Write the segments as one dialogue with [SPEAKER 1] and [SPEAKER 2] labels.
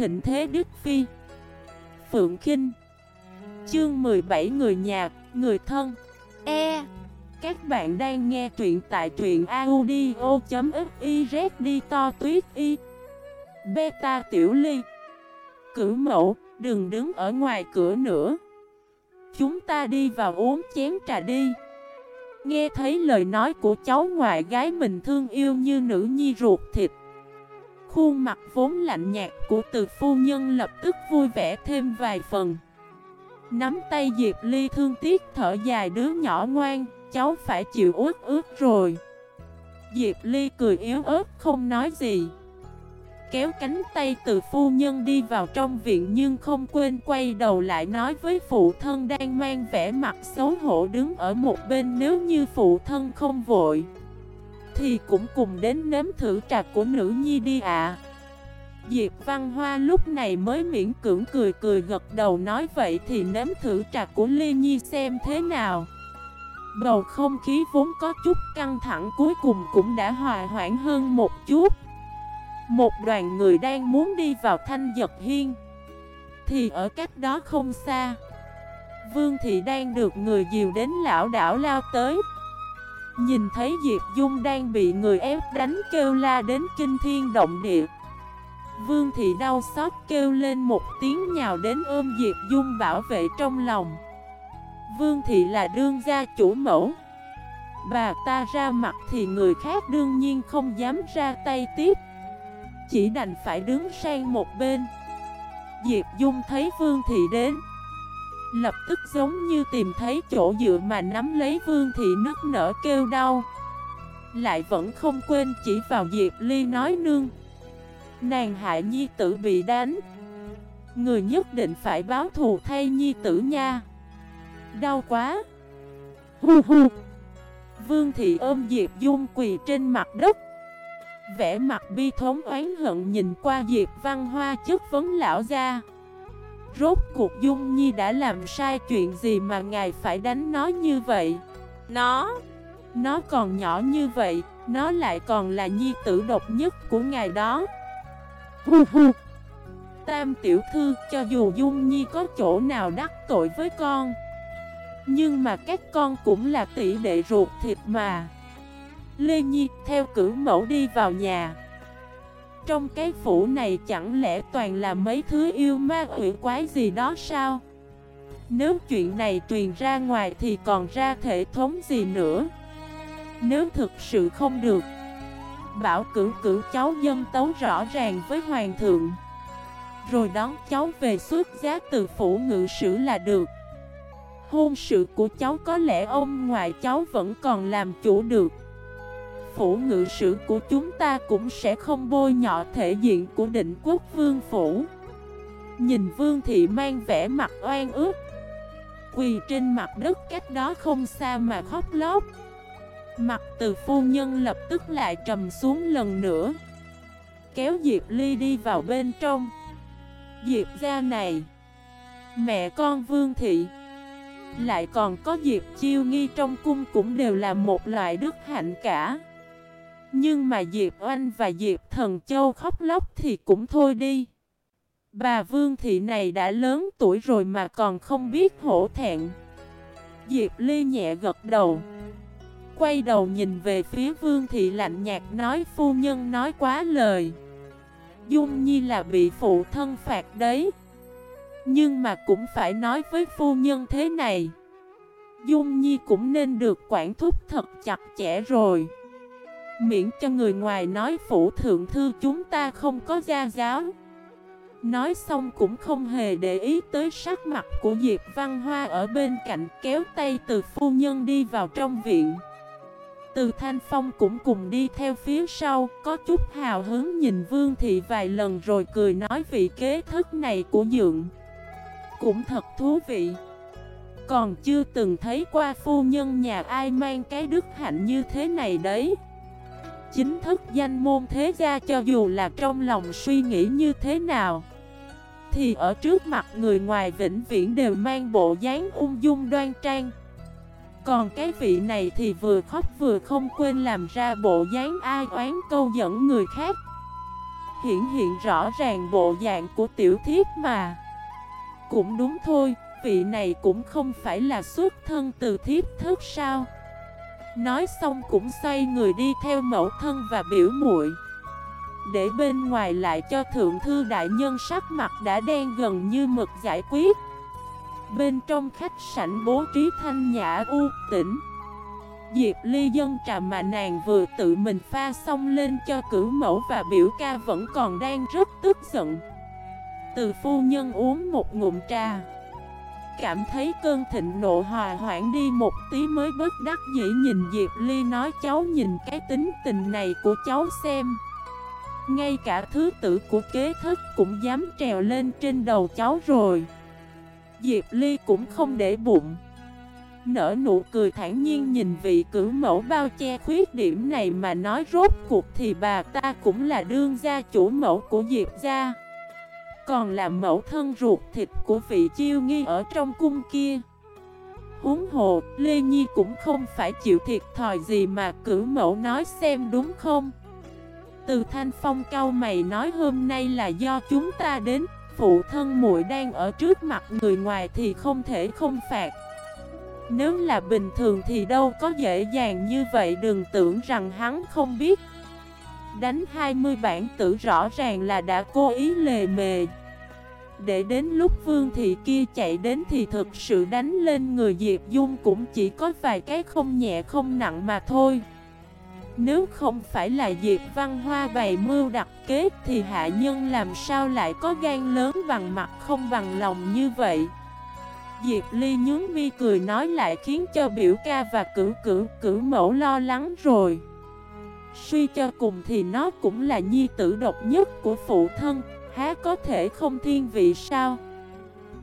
[SPEAKER 1] thịnh thế Đức Phi. Phượng Kinh. Chương 17 Người nhà, người thân. E. Các bạn đang nghe truyện tại truyện audio.xyz đi to tuyết y. Beta Tiểu Ly. Cửu mẫu, đừng đứng ở ngoài cửa nữa. Chúng ta đi vào uống chén trà đi. Nghe thấy lời nói của cháu ngoại gái mình thương yêu như nữ nhi ruột thịt Khuôn mặt vốn lạnh nhạt của từ phu nhân lập tức vui vẻ thêm vài phần. Nắm tay Diệp Ly thương tiếc thở dài đứa nhỏ ngoan, Cháu phải chịu ướt ướt rồi. Diệp Ly cười yếu ớt, không nói gì. Kéo cánh tay từ phu nhân đi vào trong viện Nhưng không quên quay đầu lại nói với phụ thân đang mang vẻ mặt xấu hổ đứng ở một bên Nếu như phụ thân không vội. Thì cũng cùng đến nếm thử trà của nữ nhi đi ạ. Diệp Văn Hoa lúc này mới miễn cưỡng cười cười gật đầu nói vậy thì nếm thử trà của Ly Nhi xem thế nào. Bầu không khí vốn có chút căng thẳng cuối cùng cũng đã hòa hoãn hơn một chút. Một đoàn người đang muốn đi vào thanh giật hiên. Thì ở cách đó không xa, Vương Thị đang được người dìu đến lão đảo lao tới. Nhìn thấy Diệp Dung đang bị người ép đánh kêu la đến kinh thiên động địa. Vương thị đau xót kêu lên một tiếng nhào đến ôm Diệp Dung bảo vệ trong lòng. Vương thị là đương gia chủ mẫu. Bà ta ra mặt thì người khác đương nhiên không dám ra tay tiếp. Chỉ đành phải đứng sang một bên. Diệp Dung thấy Vương thị đến Lập tức giống như tìm thấy chỗ dựa mà nắm lấy Vương thị nức nở kêu đau. Lại vẫn không quên chỉ vào Diệp Ly nói nương. Nàng hại nhi tử bị đánh. Người nhất định phải báo thù thay nhi tử nha. Đau quá. Hu hu. Vương thị ôm Diệp Dung quỳ trên mặt đất. Vẽ mặt bi thống oán hận nhìn qua Diệp Văn Hoa chất vấn lão ra Rốt cuộc Dung Nhi đã làm sai chuyện gì mà ngài phải đánh nó như vậy? Nó? Nó còn nhỏ như vậy Nó lại còn là nhi tử độc nhất của ngài đó. Hu hu. Tam tiểu thư cho dù Dung Nhi có chỗ nào đắc tội với con Nhưng mà các con cũng là tỷ đệ ruột thịt mà. Lê Nhi theo cử mẫu đi vào nhà trong cái phủ này chẳng lẽ toàn là mấy thứ yêu ma quỷ quái gì đó sao? Nếu chuyện này truyền ra ngoài thì còn ra thể thống gì nữa? Nếu thực sự không được, Bảo cử cử cháu dân tấu rõ ràng với hoàng thượng. Rồi đón cháu về xuất giá từ phủ ngự sử là được. Hôn sự của cháu có lẽ ông ngoại cháu vẫn còn làm chủ được. Phủ ngự sử của chúng ta cũng sẽ không bôi nhọ thể diện của định quốc vương phủ. Nhìn vương thị mang vẻ mặt oan ướt Quỳ trên mặt đất cách đó không xa mà khóc lóc. Mặt từ phu nhân lập tức lại trầm xuống lần nữa. Kéo Diệp Ly đi vào bên trong. Diệp ra này, Mẹ con Vương Thị, Lại còn có Diệp Chiêu Nghi trong cung cũng đều là một loại đức hạnh cả. Nhưng mà Diệp Oanh và Diệp Thần Châu khóc lóc thì cũng thôi đi. Bà Vương Thị này đã lớn tuổi rồi mà còn không biết hổ thẹn. Diệp Ly nhẹ gật đầu, quay đầu nhìn về phía Vương Thị lạnh nhạt nói, phu nhân nói quá lời. Dung Nhi là bị phụ thân phạt đấy. Nhưng mà cũng phải nói với phu nhân thế này. Dung Nhi cũng nên được quản thúc thật chặt chẽ rồi. Miễn cho người ngoài nói phủ thượng thư chúng ta không có gia giáo Nói xong cũng không hề để ý tới sắc mặt của Diệp Văn Hoa ở bên cạnh kéo tay từ phu nhân đi vào trong viện từ Thanh Phong cũng cùng đi theo phía sau, có chút hào hứng nhìn Vương Thị vài lần rồi cười nói vị kế thức này của Dượng. Cũng thật thú vị. Còn chưa từng thấy qua phu nhân nhà ai mang cái đức hạnh như thế này đấy. Chính thức danh môn thế gia cho dù là trong lòng suy nghĩ như thế nào Thì ở trước mặt người ngoài vĩnh viễn đều mang bộ dáng ung dung đoan trang. Còn cái vị này thì vừa khóc vừa không quên làm ra bộ dáng ai oán câu dẫn người khác. Hiển hiện rõ ràng bộ dạng của tiểu thiếp mà. Cũng đúng thôi, vị này cũng không phải là xuất thân từ thiếp thức sao? Nói xong cũng xoay người đi theo mẫu thân và biểu muội. Để bên ngoài lại cho thượng thư đại nhân sắc mặt đã đen gần như mực giải quyết. Bên trong khách sảnh bố trí thanh nhã u tĩnh. Diệp Ly dân trà mà nàng vừa tự mình pha xong lên cho cửu mẫu và biểu ca vẫn còn đang rất tức giận. Từ phu nhân uống một ngụm trà. Cảm thấy cơn thịnh nộ hòa hoãn đi một tí mới bất đắc dĩ nhìn Diệp Ly nói, cháu nhìn cái tính tình này của cháu xem. Ngay cả thứ tử của kế thất cũng dám trèo lên trên đầu cháu rồi. Diệp Ly cũng không để bụng. Nở nụ cười thản nhiên nhìn vị cử mẫu bao che khuyết điểm này mà nói, rốt cuộc thì bà ta cũng là đương gia chủ mẫu của Diệp gia. Còn là mẫu thân ruột thịt của vị chiêu nghi ở trong cung kia. Huống hồ, Lê Nhi cũng không phải chịu thiệt thòi gì mà cử mẫu nói xem đúng không? Từ thanh phong cao mày nói hôm nay là do chúng ta đến Phụ thân muội đang ở trước mặt người ngoài thì không thể không phạt. Nếu là bình thường thì đâu có dễ dàng như vậy đừng tưởng rằng hắn không biết. Đánh 20 bản tử rõ ràng là đã cố ý lề mề. Để đến lúc vương thị kia chạy đến thì thực sự đánh lên người Diệp Dung cũng chỉ có vài cái không nhẹ không nặng mà thôi. Nếu không phải là Diệp Văn Hoa bày mưu đặt kế thì hạ nhân làm sao lại có gan lớn bằng mặt không bằng lòng như vậy? Diệp Ly nhướng mi cười nói lại khiến cho biểu ca và cử cử cử mẫu lo lắng rồi. Suy cho cùng thì nó cũng là nhi tử độc nhất của phụ thân. Há có thể không thiên vị sao?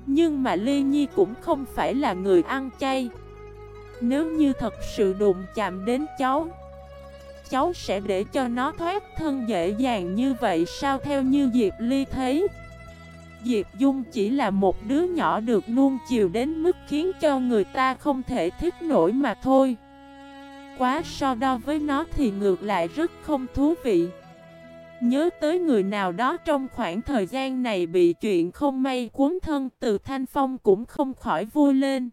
[SPEAKER 1] Nhưng mà Ly Nhi cũng không phải là người ăn chay. Nếu như thật sự đụng chạm đến cháu Cháu sẽ để cho nó thoát thân dễ dàng như vậy sao theo như Diệp Ly thấy? Diệp Dung chỉ là một đứa nhỏ được nuông chiều đến mức khiến cho người ta không thể thích nổi mà thôi. Quá so đo với nó thì ngược lại rất không thú vị. Nhớ tới người nào đó trong khoảng thời gian này bị chuyện không may cuốn thân từ Thanh Phong cũng không khỏi vui lên.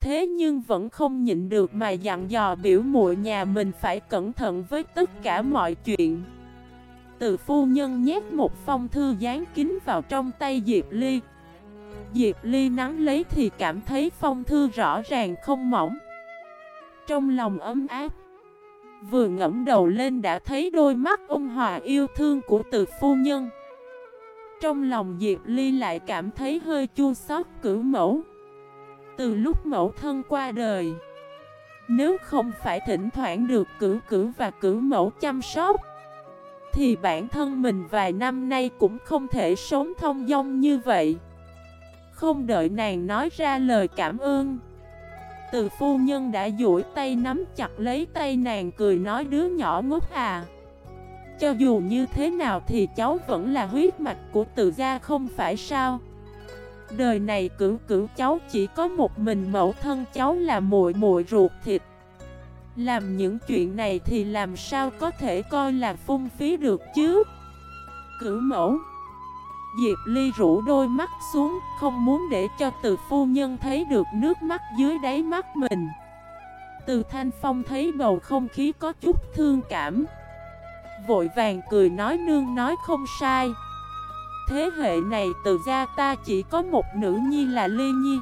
[SPEAKER 1] Thế nhưng vẫn không nhịn được mà dặn dò biểu muội nhà mình phải cẩn thận với tất cả mọi chuyện. Từ phu nhân nhét một phong thư dán kín vào trong tay Diệp Ly. Diệp Ly nắng lấy thì cảm thấy phong thư rõ ràng không mỏng. Trong lòng ấm áp Vừa ngẫm đầu lên đã thấy đôi mắt ôn hòa yêu thương của từ phu nhân. Trong lòng Diệp Ly lại cảm thấy hơi chua xót cử mẫu. Từ lúc mẫu thân qua đời, Nếu không phải thỉnh thoảng được cử cử và cử mẫu chăm sóc, thì bản thân mình vài năm nay cũng không thể sống thông dong như vậy. Không đợi nàng nói ra lời cảm ơn từ phu nhân đã duỗi tay nắm chặt lấy tay nàng cười nói đứa nhỏ ngốc à. Cho dù như thế nào thì cháu vẫn là huyết mạch của từ gia không phải sao? Đời này cử cử cháu chỉ có một mình mẫu thân cháu là muội muội ruột thịt. Làm những chuyện này thì làm sao có thể coi là phung phí được chứ? Cử mẫu Diệp Ly rủ đôi mắt xuống Không muốn để cho từ phu nhân thấy được nước mắt dưới đáy mắt mình. Từ Thanh Phong thấy bầu không khí có chút thương cảm. Vội vàng cười nói nương nói không sai. Thế hệ này từ gia ta chỉ có một nữ nhi là Ly Nhi.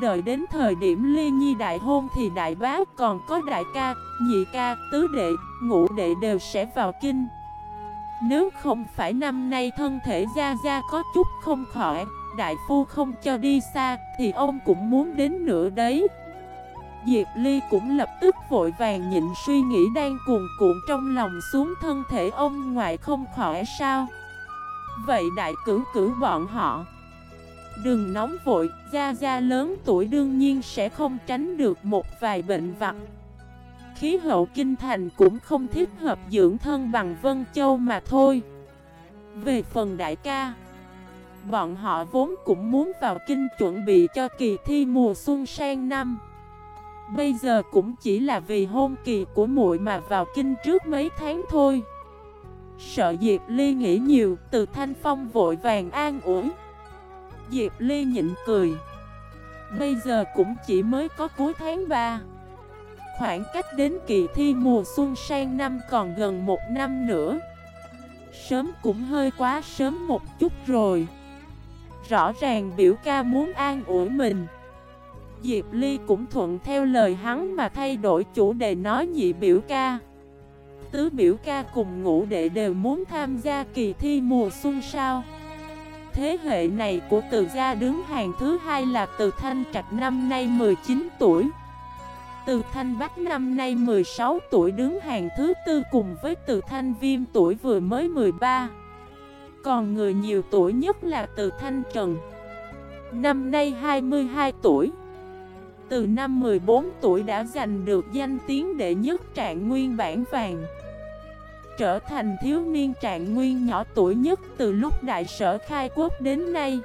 [SPEAKER 1] Đợi đến thời điểm Ly Nhi đại hôn thì đại bá còn có đại ca, nhị ca, tứ đệ, ngũ đệ đều sẽ vào kinh. Nếu không phải năm nay thân thể Gia Gia có chút không khỏi, đại phu không cho đi xa thì ông cũng muốn đến nữa đấy. Diệp Ly cũng lập tức vội vàng nhịn suy nghĩ đang cuồn cuộn trong lòng xuống thân thể ông ngoại không khỏi sao? Vậy đại cử cử bọn họ. Đừng nóng vội, Gia Gia lớn tuổi đương nhiên sẽ không tránh được một vài bệnh vặt. Khí hậu kinh thành cũng không thích hợp dưỡng thân bằng Vân Châu mà thôi Về phần đại ca Bọn họ vốn cũng muốn vào kinh chuẩn bị cho kỳ thi mùa xuân sang năm Bây giờ cũng chỉ là vì hôn kỳ của muội mà vào kinh trước mấy tháng thôi Sợ Diệp Ly nghĩ nhiều, từ Thanh Phong vội vàng an ủi. Diệp Ly nhịn cười. Bây giờ cũng chỉ mới có cuối tháng 3. Khoảng cách đến kỳ thi mùa xuân sang năm còn gần một năm nữa. Sớm cũng hơi quá sớm một chút rồi. Rõ ràng biểu ca muốn an ủi mình. Diệp Ly cũng thuận theo lời hắn mà thay đổi chủ đề nói nhị biểu ca Tứ biểu ca cùng ngũ đệ đều muốn tham gia kỳ thi mùa xuân sao Thế hệ này của từ gia đứng hàng thứ hai là từ Thanh Trạch năm nay 19 tuổi từ Thanh Bắc năm nay 16 tuổi đứng hàng thứ tư cùng với từ Thanh Viêm tuổi vừa mới 13 Còn người nhiều tuổi nhất là từ Thanh Trần. Năm nay 22 tuổi. Từ năm 14 tuổi đã giành được danh tiếng đệ nhất trạng nguyên bản vàng. Trở thành thiếu niên trạng nguyên nhỏ tuổi nhất từ lúc đại sở khai quốc đến nay.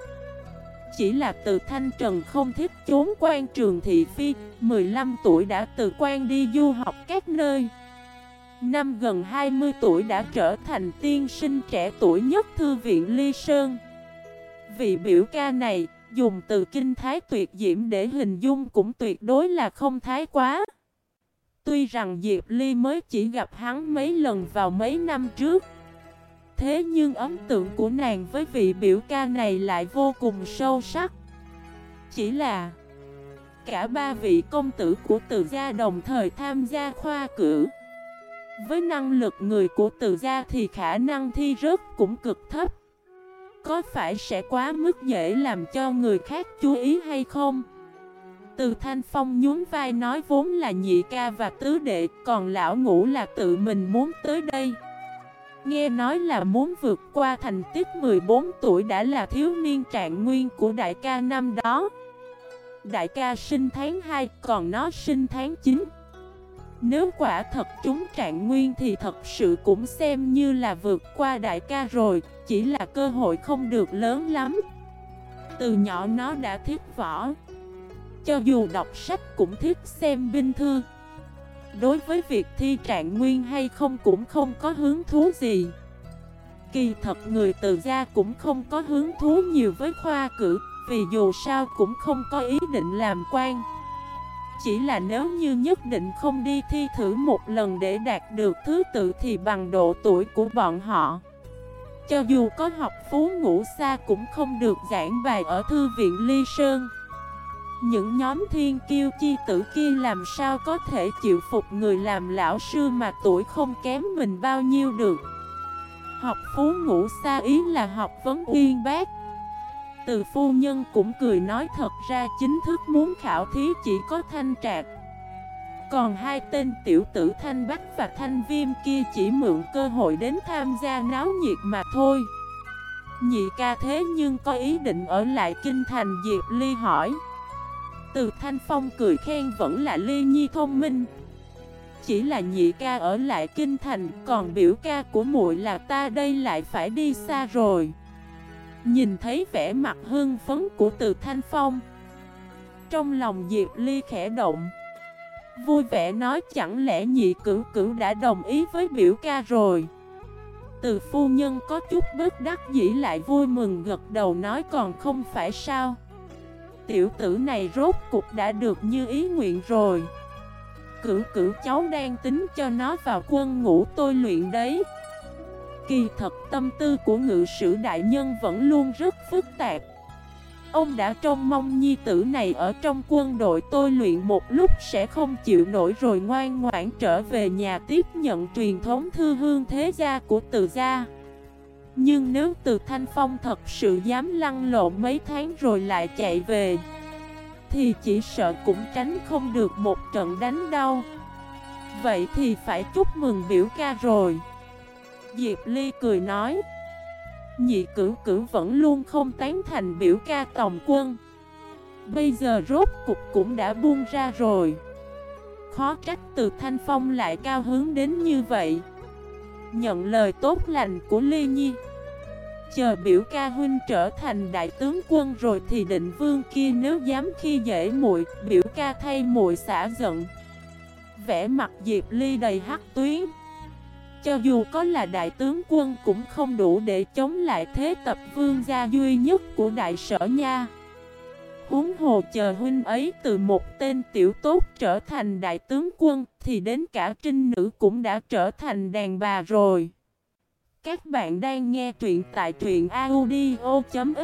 [SPEAKER 1] Chỉ là từ Thanh Trần không thích trốn quan trường thị phi 15 tuổi đã từ quan đi du học các nơi Năm gần 20 tuổi đã trở thành tiên sinh trẻ tuổi nhất thư viện Ly Sơn Vị biểu ca này, Dùng từ kinh thái tuyệt diễm để hình dung cũng tuyệt đối là không thái quá. Tuy rằng Diệp Ly mới chỉ gặp hắn mấy lần vào mấy năm trước. Thế nhưng ấn tượng của nàng với vị biểu ca này lại vô cùng sâu sắc. Chỉ là cả ba vị công tử của từ gia đồng thời tham gia khoa cử. Với năng lực người của từ gia thì khả năng thi rớt cũng cực thấp. Có phải sẽ quá mức dễ làm cho người khác chú ý hay không? Từ Thanh Phong nhún vai nói vốn là nhị ca và tứ đệ, Còn lão ngũ là tự mình muốn tới đây Nghe nói là muốn vượt qua thành tích 14 tuổi đã là thiếu niên trạng nguyên của đại ca năm đó. Đại ca sinh tháng 2 còn nó sinh tháng 9 Nếu quả thật chúng trạng nguyên thì thật sự cũng xem như là vượt qua đại ca rồi, chỉ là cơ hội không được lớn lắm. Từ nhỏ nó đã thích võ. Cho dù đọc sách cũng thích xem binh thư. Đối với việc thi trạng nguyên hay không cũng không có hứng thú gì. Kỳ thật người từ gia cũng không có hứng thú nhiều với khoa cử, Vì dù sao cũng không có ý định làm quan. Chỉ là nếu như nhất định không đi thi thử một lần để đạt được thứ tự thì bằng độ tuổi của bọn họ. Cho dù có học phú ngủ xa cũng không được giảng bài ở thư viện Ly Sơn. Những nhóm thiên kiêu chi tử kia làm sao có thể chịu phục người làm lão sư mà tuổi không kém mình bao nhiêu được? Học phú ngủ xa ý là học vấn uyên bác. Từ phu nhân cũng cười nói thật ra chính thức muốn khảo thí chỉ có thanh trạc. Còn hai tên tiểu tử Thanh Bách và Thanh Viêm kia chỉ mượn cơ hội đến tham gia náo nhiệt mà thôi. Nhị ca thế nhưng có ý định ở lại kinh thành Diệp Ly hỏi. Từ Thanh Phong cười khen vẫn là Ly Nhi thông minh. Chỉ là nhị ca ở lại kinh thành, Còn biểu ca của muội là ta đây lại phải đi xa rồi. Nhìn thấy vẻ mặt hưng phấn của từ Thanh Phong, Trong lòng Diệp Ly khẽ động. Vui vẻ nói chẳng lẽ nhị cửu cửu đã đồng ý với biểu ca rồi? Từ phu nhân có chút bất đắc dĩ lại vui mừng gật đầu nói còn không phải sao? Tiểu tử này rốt cục đã được như ý nguyện rồi. Cửu cửu cháu đang tính cho nó vào quân ngũ tôi luyện đấy. Kỳ thật tâm tư của ngự sử đại nhân vẫn luôn rất phức tạp. Ông đã trông mong nhi tử này ở trong quân đội tôi luyện một lúc sẽ không chịu nổi rồi ngoan ngoãn trở về nhà tiếp nhận truyền thống thư hương thế gia của từ gia. Nhưng nếu từ Thanh Phong thật sự dám lăn lộn mấy tháng rồi lại chạy về, Thì chỉ sợ cũng tránh không được một trận đánh đau. Vậy thì phải chúc mừng biểu ca rồi. Diệp Ly cười nói. Nhị cử cử vẫn luôn không tán thành biểu ca tòng quân. Bây giờ rốt cục cũng đã buông ra rồi. Khó trách từ Thanh Phong lại cao hướng đến như vậy. Nhận lời tốt lành của Ly Nhi. Chờ biểu ca huynh trở thành đại tướng quân rồi thì định vương kia nếu dám khi dễ muội, biểu ca thay muội xả giận. Vẽ mặt Diệp Ly đầy hắc tuyến. Cho dù có là đại tướng quân cũng không đủ để chống lại thế tập vương gia duy nhất của đại sở nha. Huống hồ chờ huynh ấy từ một tên tiểu tốt trở thành đại tướng quân, Thì đến cả trinh nữ cũng đã trở thành đàn bà rồi. Các bạn đang nghe truyện tại truyện audio.fif